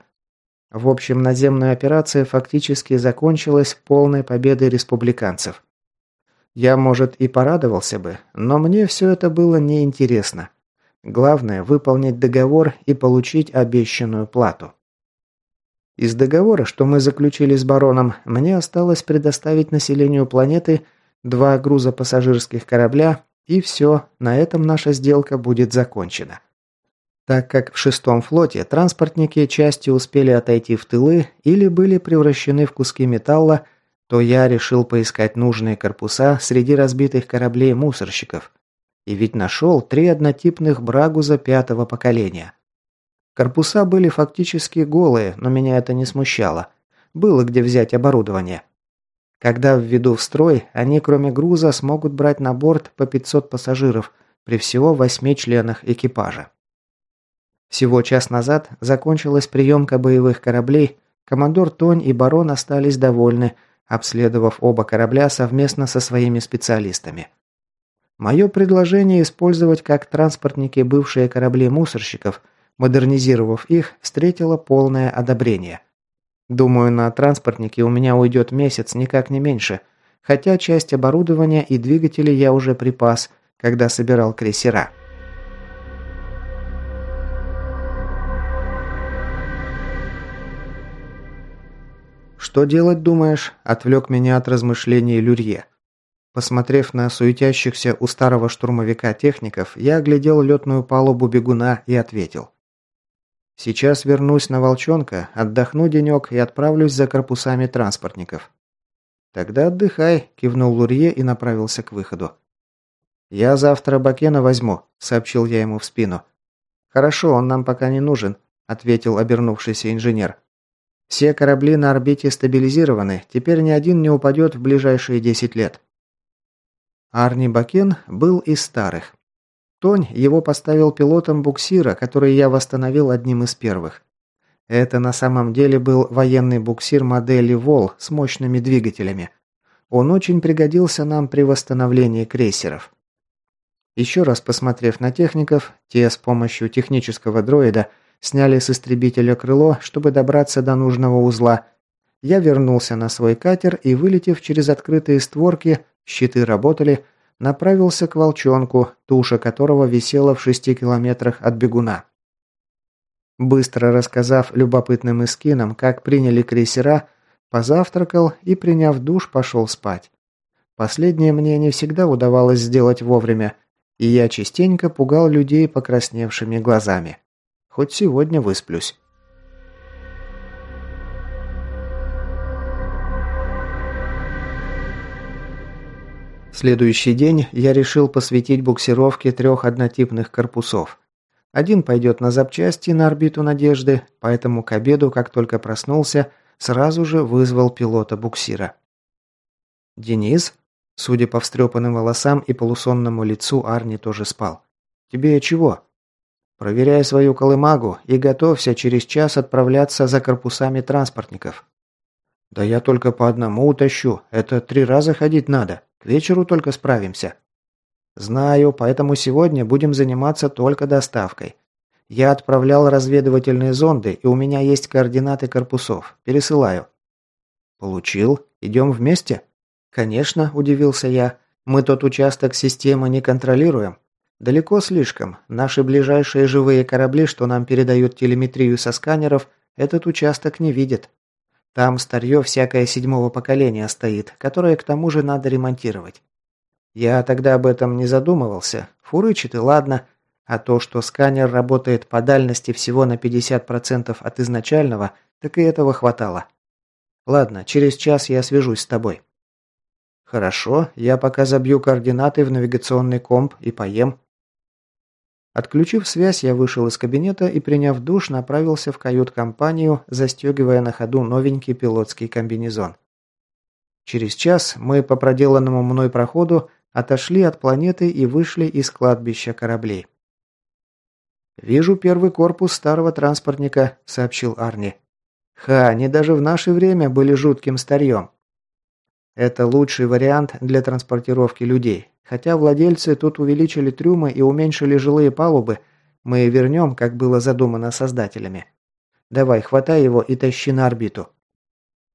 В общем, наземная операция фактически закончилась полной победой республиканцев. Я, может, и порадовался бы, но мне все это было неинтересно. Главное – выполнить договор и получить обещанную плату. Из договора, что мы заключили с бароном, мне осталось предоставить населению планеты два грузопассажирских корабля и все, на этом наша сделка будет закончена. Так как в шестом флоте транспортники части успели отойти в тылы или были превращены в куски металла, то я решил поискать нужные корпуса среди разбитых кораблей мусорщиков. И ведь нашел три однотипных Брагуза пятого поколения. Корпуса были фактически голые, но меня это не смущало. Было где взять оборудование. Когда введу в строй, они кроме груза смогут брать на борт по 500 пассажиров при всего восьми членах экипажа. Всего час назад закончилась приемка боевых кораблей, командор Тонь и барон остались довольны, обследовав оба корабля совместно со своими специалистами. Мое предложение использовать как транспортники бывшие корабли мусорщиков, модернизировав их, встретило полное одобрение. Думаю, на транспортнике у меня уйдет месяц, никак не меньше. Хотя часть оборудования и двигателей я уже припас, когда собирал крейсера. «Что делать, думаешь?» – отвлек меня от размышлений Люрье. Посмотрев на суетящихся у старого штурмовика техников, я оглядел летную палубу бегуна и ответил. «Сейчас вернусь на Волчонка, отдохну денек и отправлюсь за корпусами транспортников». «Тогда отдыхай», – кивнул Лурье и направился к выходу. «Я завтра Бакена возьму», – сообщил я ему в спину. «Хорошо, он нам пока не нужен», – ответил обернувшийся инженер. Все корабли на орбите стабилизированы, теперь ни один не упадет в ближайшие 10 лет. Арни Бакен был из старых. Тонь его поставил пилотом буксира, который я восстановил одним из первых. Это на самом деле был военный буксир модели «Вол» с мощными двигателями. Он очень пригодился нам при восстановлении крейсеров. Еще раз посмотрев на техников, те с помощью технического дроида – Сняли с истребителя крыло, чтобы добраться до нужного узла. Я вернулся на свой катер и, вылетев через открытые створки, щиты работали, направился к волчонку, туша которого висела в шести километрах от бегуна. Быстро рассказав любопытным эскинам, как приняли крейсера, позавтракал и, приняв душ, пошел спать. Последнее мне не всегда удавалось сделать вовремя, и я частенько пугал людей покрасневшими глазами. Хоть сегодня высплюсь. Следующий день я решил посвятить буксировке трех однотипных корпусов. Один пойдет на запчасти на орбиту Надежды, поэтому к обеду, как только проснулся, сразу же вызвал пилота буксира. «Денис?» Судя по встрепанным волосам и полусонному лицу, Арни тоже спал. «Тебе чего?» Проверяй свою колымагу и готовься через час отправляться за корпусами транспортников. Да я только по одному утащу. Это три раза ходить надо. К вечеру только справимся. Знаю, поэтому сегодня будем заниматься только доставкой. Я отправлял разведывательные зонды, и у меня есть координаты корпусов. Пересылаю. Получил. Идем вместе? Конечно, удивился я. Мы тот участок системы не контролируем. Далеко слишком. Наши ближайшие живые корабли, что нам передают телеметрию со сканеров, этот участок не видят. Там старье всякое седьмого поколения стоит, которое к тому же надо ремонтировать. Я тогда об этом не задумывался. Фурычит и ладно. А то, что сканер работает по дальности всего на 50% от изначального, так и этого хватало. Ладно, через час я свяжусь с тобой. Хорошо, я пока забью координаты в навигационный комп и поем. Отключив связь, я вышел из кабинета и, приняв душ, направился в кают-компанию, застегивая на ходу новенький пилотский комбинезон. Через час мы по проделанному мной проходу отошли от планеты и вышли из кладбища кораблей. «Вижу первый корпус старого транспортника», — сообщил Арни. «Ха, они даже в наше время были жутким старьем. Это лучший вариант для транспортировки людей. Хотя владельцы тут увеличили трюмы и уменьшили жилые палубы, мы вернем, как было задумано создателями. Давай, хватай его и тащи на орбиту.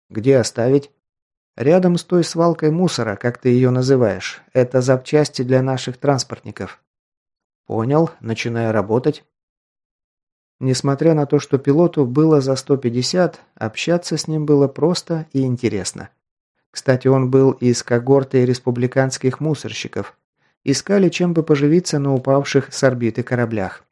Где оставить? Рядом с той свалкой мусора, как ты ее называешь. Это запчасти для наших транспортников. Понял, начинаю работать. Несмотря на то, что пилоту было за 150, общаться с ним было просто и интересно. Кстати, он был из когорты республиканских мусорщиков. Искали, чем бы поживиться на упавших с орбиты кораблях.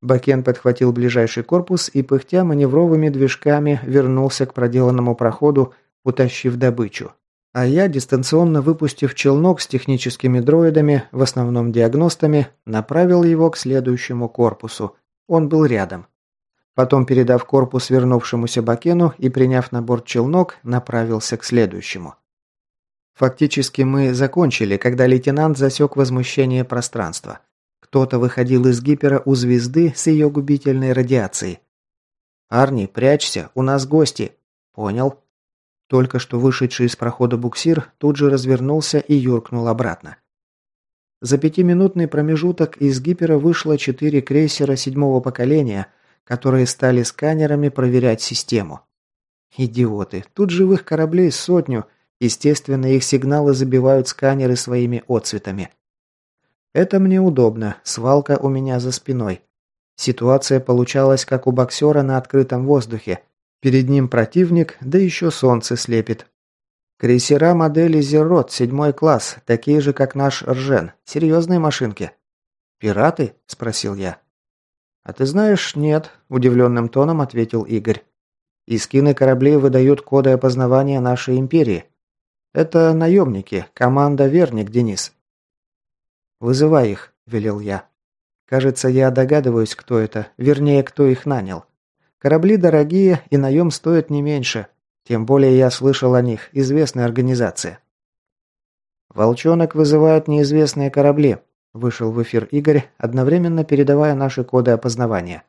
Бакен подхватил ближайший корпус и, пыхтя маневровыми движками, вернулся к проделанному проходу, утащив добычу. А я, дистанционно выпустив челнок с техническими дроидами, в основном диагностами, направил его к следующему корпусу. Он был рядом. Потом, передав корпус вернувшемуся Бакену и приняв на борт челнок, направился к следующему. Фактически мы закончили, когда лейтенант засек возмущение пространства. Кто-то выходил из гипера у звезды с ее губительной радиацией. «Арни, прячься, у нас гости!» «Понял». Только что вышедший из прохода буксир тут же развернулся и юркнул обратно. За пятиминутный промежуток из гипера вышло четыре крейсера седьмого поколения – которые стали сканерами проверять систему. Идиоты. Тут живых кораблей сотню. Естественно, их сигналы забивают сканеры своими отцветами. Это мне удобно. Свалка у меня за спиной. Ситуация получалась как у боксера на открытом воздухе. Перед ним противник, да еще солнце слепит. Крейсера модели Зерот, седьмой класс, такие же, как наш Ржен. Серьезные машинки. «Пираты?» – спросил я. «А ты знаешь, нет», – удивленным тоном ответил Игорь. «Искины кораблей выдают коды опознавания нашей империи. Это наемники, команда Верник, Денис». «Вызывай их», – велел я. «Кажется, я догадываюсь, кто это, вернее, кто их нанял. Корабли дорогие, и наем стоит не меньше. Тем более я слышал о них, известная организация». «Волчонок вызывает неизвестные корабли», – вышел в эфир Игорь, одновременно передавая наши коды опознавания.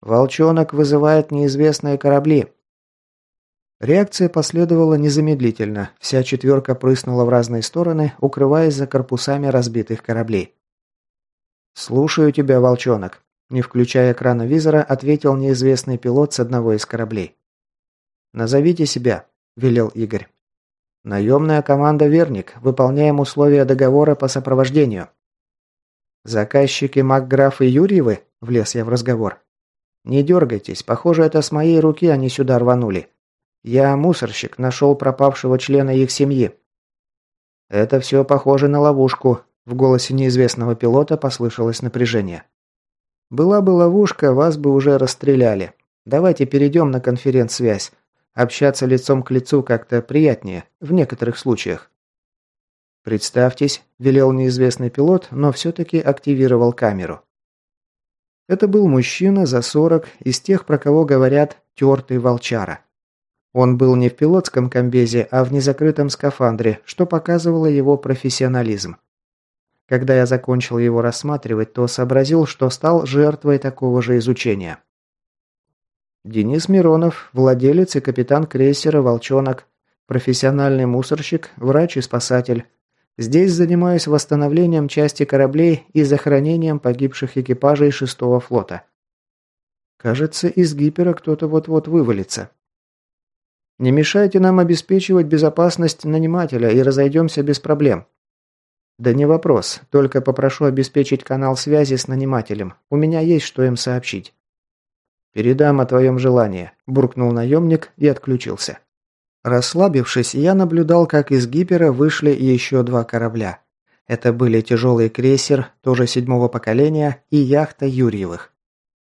«Волчонок вызывает неизвестные корабли». Реакция последовала незамедлительно. Вся четверка прыснула в разные стороны, укрываясь за корпусами разбитых кораблей. «Слушаю тебя, волчонок», – не включая экрана визора, ответил неизвестный пилот с одного из кораблей. «Назовите себя», – велел Игорь. «Наемная команда «Верник». Выполняем условия договора по сопровождению». «Заказчики Макграф и Юрьевы?» – влез я в разговор. «Не дергайтесь, похоже, это с моей руки они сюда рванули. Я мусорщик, нашел пропавшего члена их семьи». «Это все похоже на ловушку», в голосе неизвестного пилота послышалось напряжение. «Была бы ловушка, вас бы уже расстреляли. Давайте перейдем на конференц-связь. Общаться лицом к лицу как-то приятнее, в некоторых случаях». «Представьтесь», – велел неизвестный пилот, но все-таки активировал камеру. Это был мужчина за 40, из тех, про кого говорят «тертый волчара». Он был не в пилотском комбезе, а в незакрытом скафандре, что показывало его профессионализм. Когда я закончил его рассматривать, то сообразил, что стал жертвой такого же изучения. Денис Миронов, владелец и капитан крейсера «Волчонок», профессиональный мусорщик, врач и спасатель. Здесь занимаюсь восстановлением части кораблей и захоронением погибших экипажей шестого флота. Кажется, из гипера кто-то вот-вот вывалится. Не мешайте нам обеспечивать безопасность нанимателя и разойдемся без проблем. «Да не вопрос, только попрошу обеспечить канал связи с нанимателем. У меня есть что им сообщить». «Передам о твоем желании», – буркнул наемник и отключился. Расслабившись, я наблюдал, как из гипера вышли еще два корабля. Это были тяжелый крейсер, тоже седьмого поколения, и яхта Юрьевых.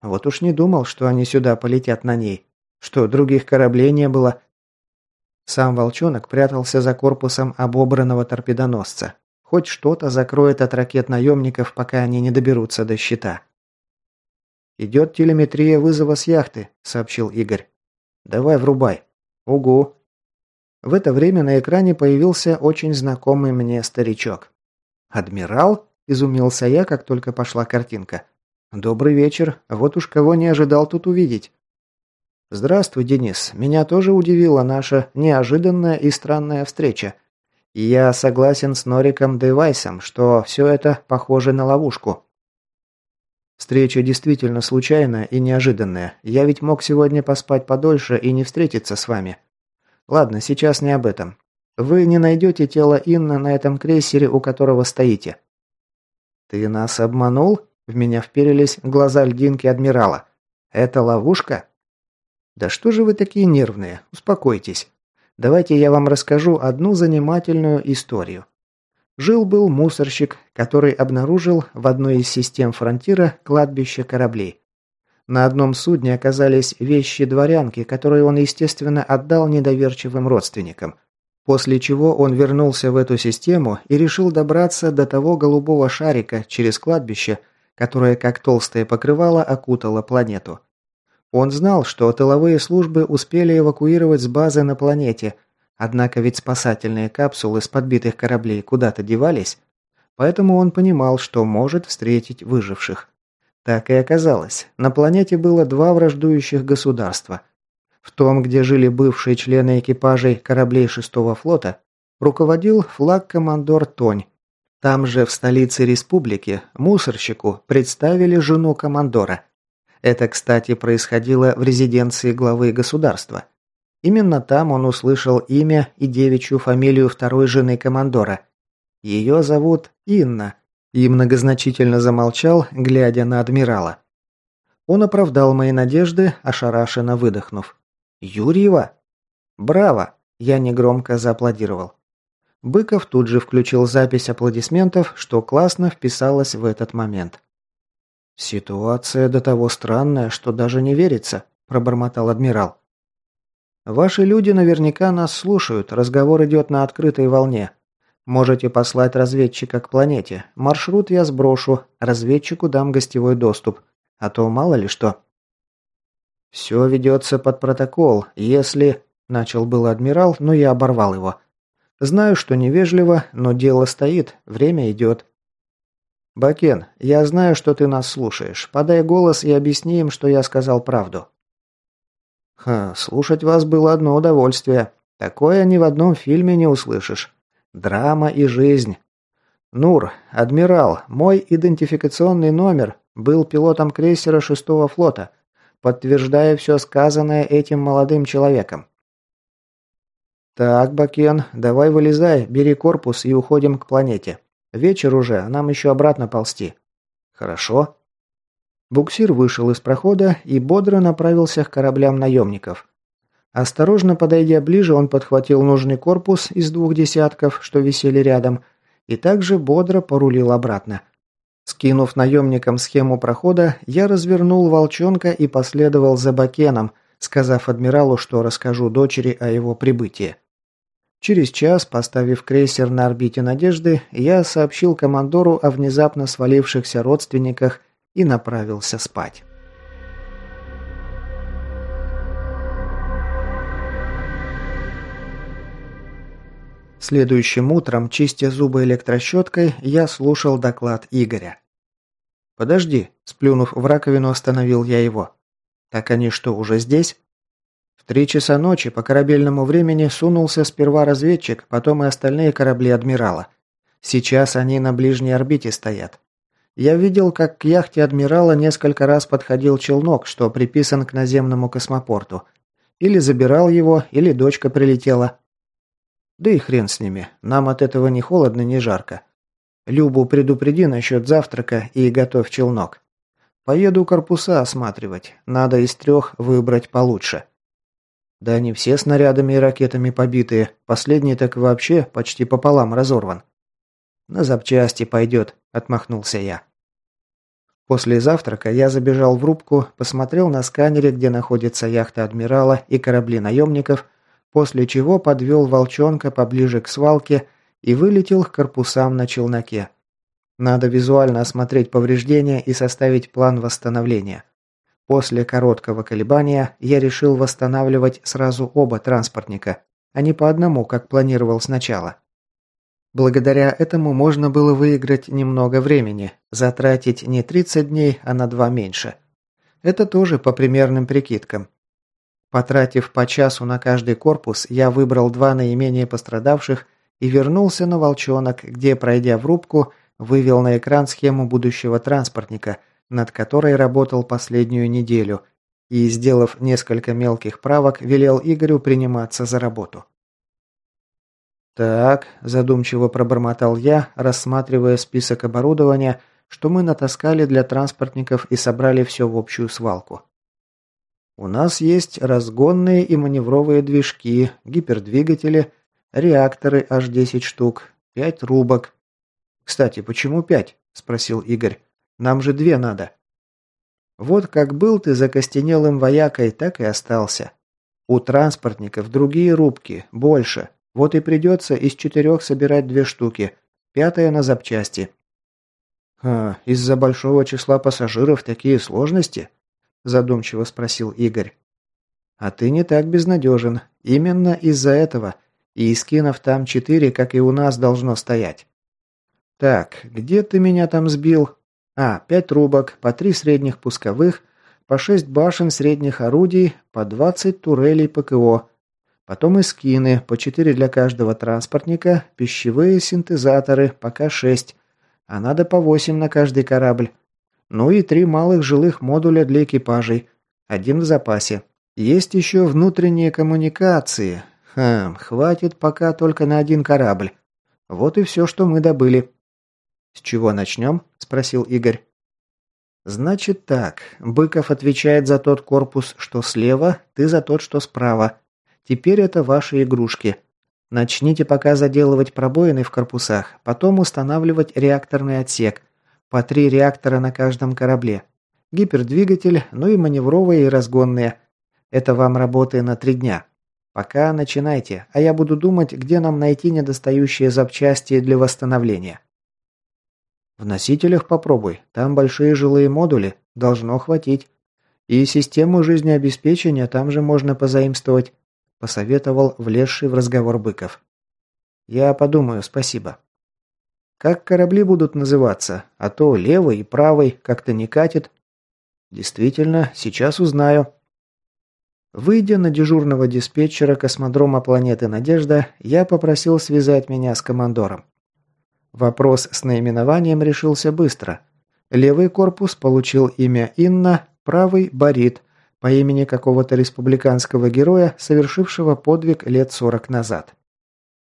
Вот уж не думал, что они сюда полетят на ней. Что, других кораблей не было? Сам волчонок прятался за корпусом обобранного торпедоносца. Хоть что-то закроет от ракет наемников, пока они не доберутся до щита. «Идет телеметрия вызова с яхты», — сообщил Игорь. «Давай врубай». «Угу». В это время на экране появился очень знакомый мне старичок. «Адмирал?» – изумился я, как только пошла картинка. «Добрый вечер. Вот уж кого не ожидал тут увидеть». «Здравствуй, Денис. Меня тоже удивила наша неожиданная и странная встреча. Я согласен с Нориком Девайсом, что все это похоже на ловушку. Встреча действительно случайная и неожиданная. Я ведь мог сегодня поспать подольше и не встретиться с вами. Ладно, сейчас не об этом. Вы не найдете тело Инны на этом крейсере, у которого стоите. Ты нас обманул? В меня вперились глаза льдинки адмирала. Это ловушка? Да что же вы такие нервные? Успокойтесь. Давайте я вам расскажу одну занимательную историю. Жил-был мусорщик, который обнаружил в одной из систем фронтира кладбище кораблей. На одном судне оказались вещи дворянки, которые он, естественно, отдал недоверчивым родственникам. После чего он вернулся в эту систему и решил добраться до того голубого шарика через кладбище, которое, как толстое покрывало, окутало планету. Он знал, что тыловые службы успели эвакуировать с базы на планете, однако ведь спасательные капсулы с подбитых кораблей куда-то девались, поэтому он понимал, что может встретить выживших. Так и оказалось. На планете было два враждующих государства. В том, где жили бывшие члены экипажей кораблей шестого флота, руководил флаг-командор Тонь. Там же, в столице республики, мусорщику представили жену командора – это, кстати, происходило в резиденции главы государства. Именно там он услышал имя и девичью фамилию второй жены командора. Ее зовут Инна. И многозначительно замолчал, глядя на адмирала. Он оправдал мои надежды, ошарашенно выдохнув. «Юрьева?» «Браво!» – я негромко зааплодировал. Быков тут же включил запись аплодисментов, что классно вписалось в этот момент. «Ситуация до того странная, что даже не верится», – пробормотал адмирал. «Ваши люди наверняка нас слушают, разговор идет на открытой волне. Можете послать разведчика к планете. Маршрут я сброшу, разведчику дам гостевой доступ. А то мало ли что». «Все ведется под протокол, если...» – начал был адмирал, но я оборвал его. «Знаю, что невежливо, но дело стоит, время идет». «Бакен, я знаю, что ты нас слушаешь. Подай голос и объясни им, что я сказал правду». Ха, слушать вас было одно удовольствие. Такое ни в одном фильме не услышишь. Драма и жизнь. Нур, адмирал, мой идентификационный номер был пилотом крейсера шестого флота. Подтверждаю все сказанное этим молодым человеком. Так, Бакен, давай вылезай, бери корпус и уходим к планете. Вечер уже, нам еще обратно ползти. Хорошо. Буксир вышел из прохода и бодро направился к кораблям наемников. Осторожно подойдя ближе, он подхватил нужный корпус из двух десятков, что висели рядом, и также бодро порулил обратно. Скинув наемникам схему прохода, я развернул волчонка и последовал за Бакеном, сказав адмиралу, что расскажу дочери о его прибытии. Через час, поставив крейсер на орбите Надежды, я сообщил командору о внезапно свалившихся родственниках и направился спать. Следующим утром, чистя зубы электрощеткой, я слушал доклад Игоря. «Подожди», – сплюнув в раковину, остановил я его. «Так они что, уже здесь?» В три часа ночи по корабельному времени сунулся сперва разведчик, потом и остальные корабли адмирала. Сейчас они на ближней орбите стоят. Я видел, как к яхте адмирала несколько раз подходил челнок, что приписан к наземному космопорту. Или забирал его, или дочка прилетела. Да и хрен с ними, нам от этого ни холодно, ни жарко. Любу предупреди насчет завтрака и готовь челнок. Поеду корпуса осматривать, надо из трех выбрать получше. Да они все снарядами и ракетами побитые, последний так вообще почти пополам разорван. «На запчасти пойдет», – отмахнулся я. После завтрака я забежал в рубку, посмотрел на сканере, где находится яхта адмирала и корабли наемников, после чего подвел волчонка поближе к свалке и вылетел к корпусам на челноке. Надо визуально осмотреть повреждения и составить план восстановления. После короткого колебания я решил восстанавливать сразу оба транспортника, а не по одному, как планировал сначала. Благодаря этому можно было выиграть немного времени, затратить не 30 дней, а на два меньше. Это тоже по примерным прикидкам. Потратив по часу на каждый корпус, я выбрал два наименее пострадавших и вернулся на «Волчонок», где, пройдя в рубку, вывел на экран схему будущего транспортника, над которой работал последнюю неделю, и, сделав несколько мелких правок, велел Игорю приниматься за работу. «Так», – задумчиво пробормотал я, рассматривая список оборудования, что мы натаскали для транспортников и собрали все в общую свалку. У нас есть разгонные и маневровые движки, гипердвигатели, реакторы аж 10 штук, 5 рубок. «Кстати, почему 5?» – спросил Игорь. «Нам же две надо». «Вот как был ты закостенелым воякой, так и остался. У транспортников другие рубки, больше, вот и придется из четырех собирать две штуки, пятая на запчасти. «А, из-за большого числа пассажиров такие сложности?» – задумчиво спросил Игорь. «А ты не так безнадежен. Именно из-за этого. И скинов там четыре, как и у нас, должно стоять». «Так, где ты меня там сбил?» «А, пять трубок, по три средних пусковых, по шесть башен средних орудий, по двадцать турелей ПКО, Потом и скины, по 4 для каждого транспортника, пищевые синтезаторы, пока 6, а надо по 8 на каждый корабль. Ну и три малых жилых модуля для экипажей, один в запасе. Есть еще внутренние коммуникации. Хм, хватит пока только на один корабль. Вот и все, что мы добыли. С чего начнем? Спросил Игорь. Значит так, Быков отвечает за тот корпус, что слева, ты за тот, что справа. Теперь это ваши игрушки. Начните пока заделывать пробоины в корпусах, потом устанавливать реакторный отсек. По три реактора на каждом корабле. Гипердвигатель, ну и маневровые и разгонные. Это вам работы на три дня. Пока начинайте, а я буду думать, где нам найти недостающие запчасти для восстановления. В носителях попробуй, там большие жилые модули, должно хватить. И систему жизнеобеспечения там же можно позаимствовать, посоветовал влезший в разговор Быков. Я подумаю, спасибо. Как корабли будут называться? А то левый и правый как-то не катит. Действительно, сейчас узнаю. Выйдя на дежурного диспетчера космодрома планеты Надежда, я попросил связать меня с командором. Вопрос с наименованием решился быстро. Левый корпус получил имя Инна, правый – Борит, по имени какого-то республиканского героя, совершившего подвиг лет 40 назад.